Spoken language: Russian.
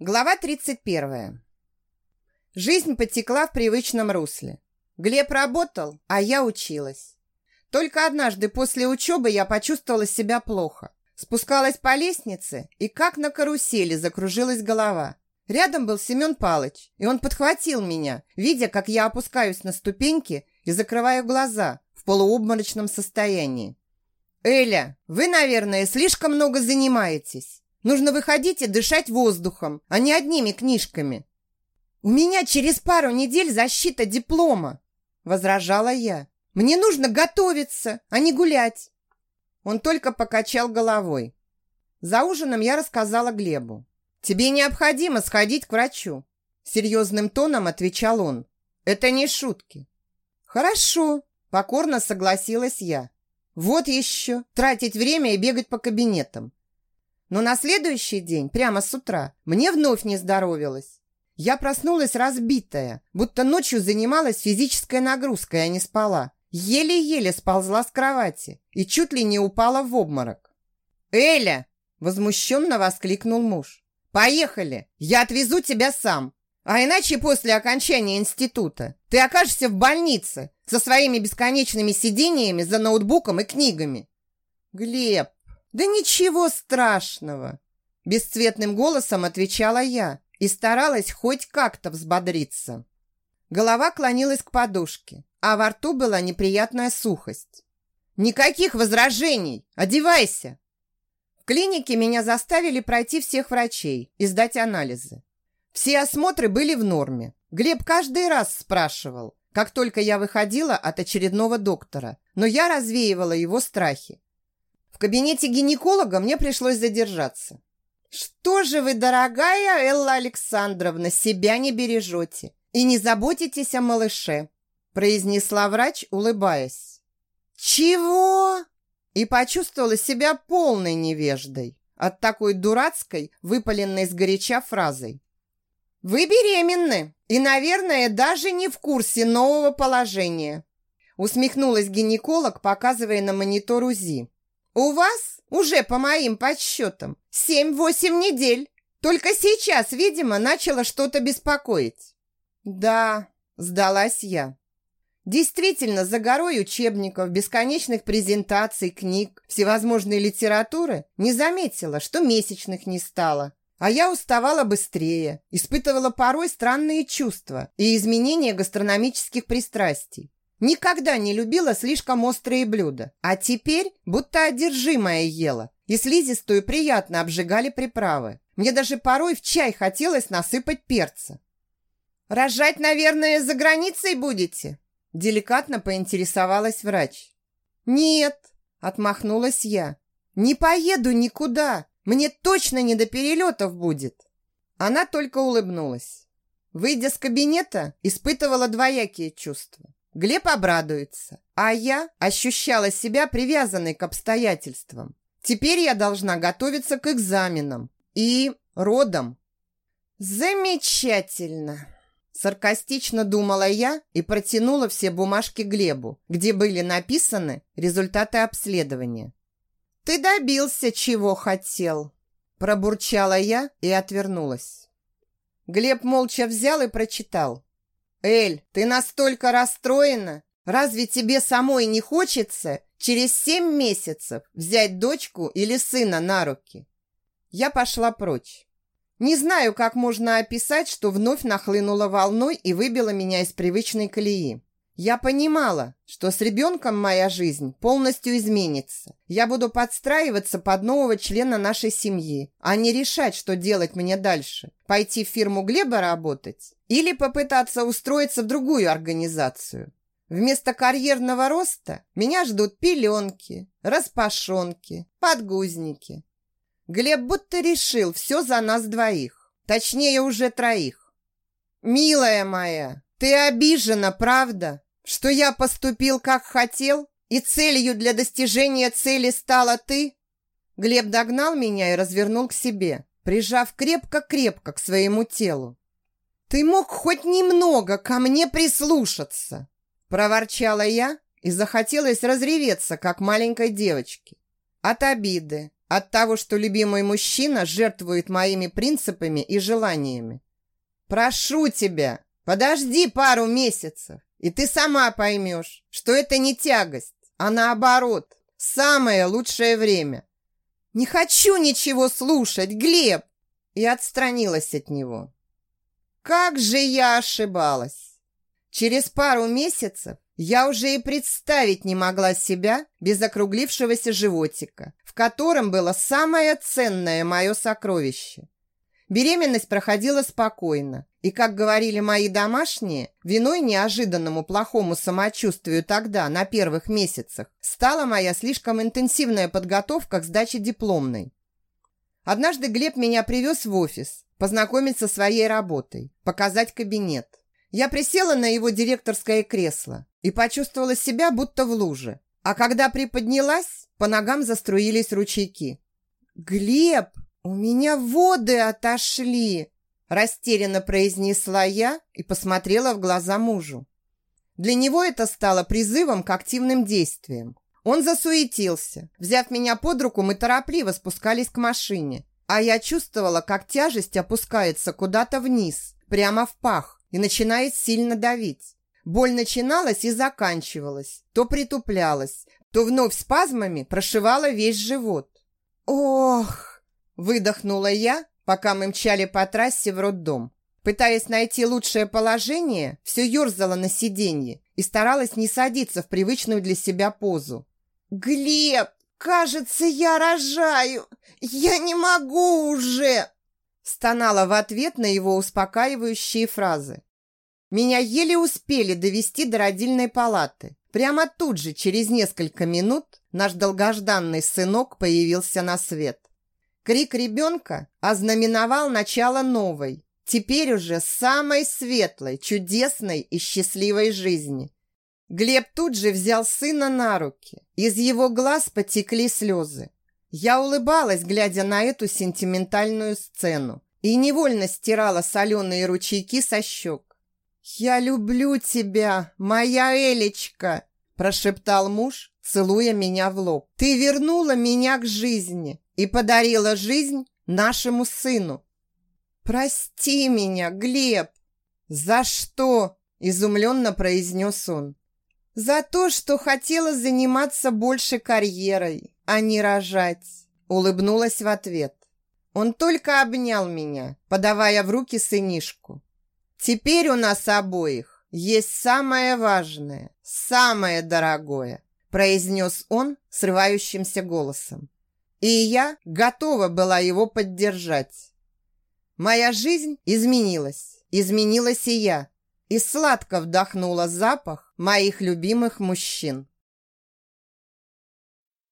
Глава 31. Жизнь потекла в привычном русле. Глеб работал, а я училась. Только однажды после учебы я почувствовала себя плохо. Спускалась по лестнице, и как на карусели закружилась голова. Рядом был Семен Палыч, и он подхватил меня, видя, как я опускаюсь на ступеньки и закрываю глаза в полуобморочном состоянии. «Эля, вы, наверное, слишком много занимаетесь. Нужно выходить и дышать воздухом, а не одними книжками. У меня через пару недель защита диплома, возражала я. Мне нужно готовиться, а не гулять. Он только покачал головой. За ужином я рассказала Глебу. Тебе необходимо сходить к врачу, серьезным тоном отвечал он. Это не шутки. Хорошо, покорно согласилась я. Вот еще тратить время и бегать по кабинетам. Но на следующий день, прямо с утра, мне вновь не здоровилось. Я проснулась разбитая, будто ночью занималась физической нагрузкой, а не спала. Еле-еле сползла с кровати и чуть ли не упала в обморок. «Эля!» – возмущенно воскликнул муж. «Поехали! Я отвезу тебя сам! А иначе после окончания института ты окажешься в больнице со своими бесконечными сидениями за ноутбуком и книгами!» «Глеб, «Да ничего страшного!» Бесцветным голосом отвечала я и старалась хоть как-то взбодриться. Голова клонилась к подушке, а во рту была неприятная сухость. «Никаких возражений! Одевайся!» В клинике меня заставили пройти всех врачей и сдать анализы. Все осмотры были в норме. Глеб каждый раз спрашивал, как только я выходила от очередного доктора, но я развеивала его страхи в кабинете гинеколога мне пришлось задержаться. «Что же вы, дорогая Элла Александровна, себя не бережете и не заботитесь о малыше?» произнесла врач, улыбаясь. «Чего?» И почувствовала себя полной невеждой от такой дурацкой, выпаленной сгоряча фразой. «Вы беременны и, наверное, даже не в курсе нового положения», усмехнулась гинеколог, показывая на монитор УЗИ. У вас уже, по моим подсчетам, семь-восемь недель. Только сейчас, видимо, начало что-то беспокоить. Да, сдалась я. Действительно, за горой учебников, бесконечных презентаций, книг, всевозможной литературы не заметила, что месячных не стало. А я уставала быстрее, испытывала порой странные чувства и изменения гастрономических пристрастий. Никогда не любила слишком острые блюда, а теперь будто одержимая ела. И слизистую приятно обжигали приправы. Мне даже порой в чай хотелось насыпать перца. «Рожать, наверное, за границей будете?» Деликатно поинтересовалась врач. «Нет», — отмахнулась я. «Не поеду никуда. Мне точно не до перелетов будет». Она только улыбнулась. Выйдя с кабинета, испытывала двоякие чувства. Глеб обрадуется, а я ощущала себя привязанной к обстоятельствам. Теперь я должна готовиться к экзаменам и родам. Замечательно! Саркастично думала я и протянула все бумажки Глебу, где были написаны результаты обследования. «Ты добился, чего хотел!» Пробурчала я и отвернулась. Глеб молча взял и прочитал. «Эль, ты настолько расстроена? Разве тебе самой не хочется через семь месяцев взять дочку или сына на руки?» Я пошла прочь. Не знаю, как можно описать, что вновь нахлынула волной и выбила меня из привычной колеи. Я понимала, что с ребенком моя жизнь полностью изменится. Я буду подстраиваться под нового члена нашей семьи, а не решать, что делать мне дальше. Пойти в фирму Глеба работать или попытаться устроиться в другую организацию. Вместо карьерного роста меня ждут пеленки, распашонки, подгузники. Глеб будто решил все за нас двоих, точнее уже троих. «Милая моя, ты обижена, правда?» Что я поступил, как хотел, и целью для достижения цели стала ты? Глеб догнал меня и развернул к себе, прижав крепко-крепко к своему телу. Ты мог хоть немного ко мне прислушаться, проворчала я и захотелось разреветься, как маленькой девочке. От обиды, от того, что любимый мужчина жертвует моими принципами и желаниями. Прошу тебя, подожди пару месяцев, и ты сама поймешь, что это не тягость, а наоборот, самое лучшее время. Не хочу ничего слушать, Глеб! И отстранилась от него. Как же я ошибалась! Через пару месяцев я уже и представить не могла себя без округлившегося животика, в котором было самое ценное мое сокровище. Беременность проходила спокойно, и, как говорили мои домашние, виной неожиданному плохому самочувствию тогда, на первых месяцах, стала моя слишком интенсивная подготовка к сдаче дипломной. Однажды Глеб меня привез в офис, познакомить со своей работой, показать кабинет. Я присела на его директорское кресло и почувствовала себя будто в луже. А когда приподнялась, по ногам заструились ручейки. «Глеб, у меня воды отошли!» Растерянно произнесла я и посмотрела в глаза мужу. Для него это стало призывом к активным действиям. Он засуетился. Взяв меня под руку, мы торопливо спускались к машине. А я чувствовала, как тяжесть опускается куда-то вниз, прямо в пах и начинает сильно давить. Боль начиналась и заканчивалась, то притуплялась, то вновь спазмами прошивала весь живот. «Ох!» – выдохнула я, пока мы мчали по трассе в роддом. Пытаясь найти лучшее положение, все ерзала на сиденье и старалась не садиться в привычную для себя позу. «Глеб, кажется, я рожаю! Я не могу уже!» Стонала в ответ на его успокаивающие фразы. Меня еле успели довести до родильной палаты. Прямо тут же, через несколько минут, наш долгожданный сынок появился на свет. Крик ребенка ознаменовал начало новой, теперь уже самой светлой, чудесной и счастливой жизни. Глеб тут же взял сына на руки. Из его глаз потекли слезы. Я улыбалась, глядя на эту сентиментальную сцену, и невольно стирала соленые ручейки со щек. «Я люблю тебя, моя Элечка!» прошептал муж, целуя меня в лоб. «Ты вернула меня к жизни и подарила жизнь нашему сыну». «Прости меня, Глеб!» «За что?» – изумленно произнес он. «За то, что хотела заниматься больше карьерой, а не рожать», улыбнулась в ответ. Он только обнял меня, подавая в руки сынишку. «Теперь у нас обоих есть самое важное, самое дорогое», произнес он срывающимся голосом. И я готова была его поддержать. Моя жизнь изменилась, изменилась и я, и сладко вдохнула запах моих любимых мужчин.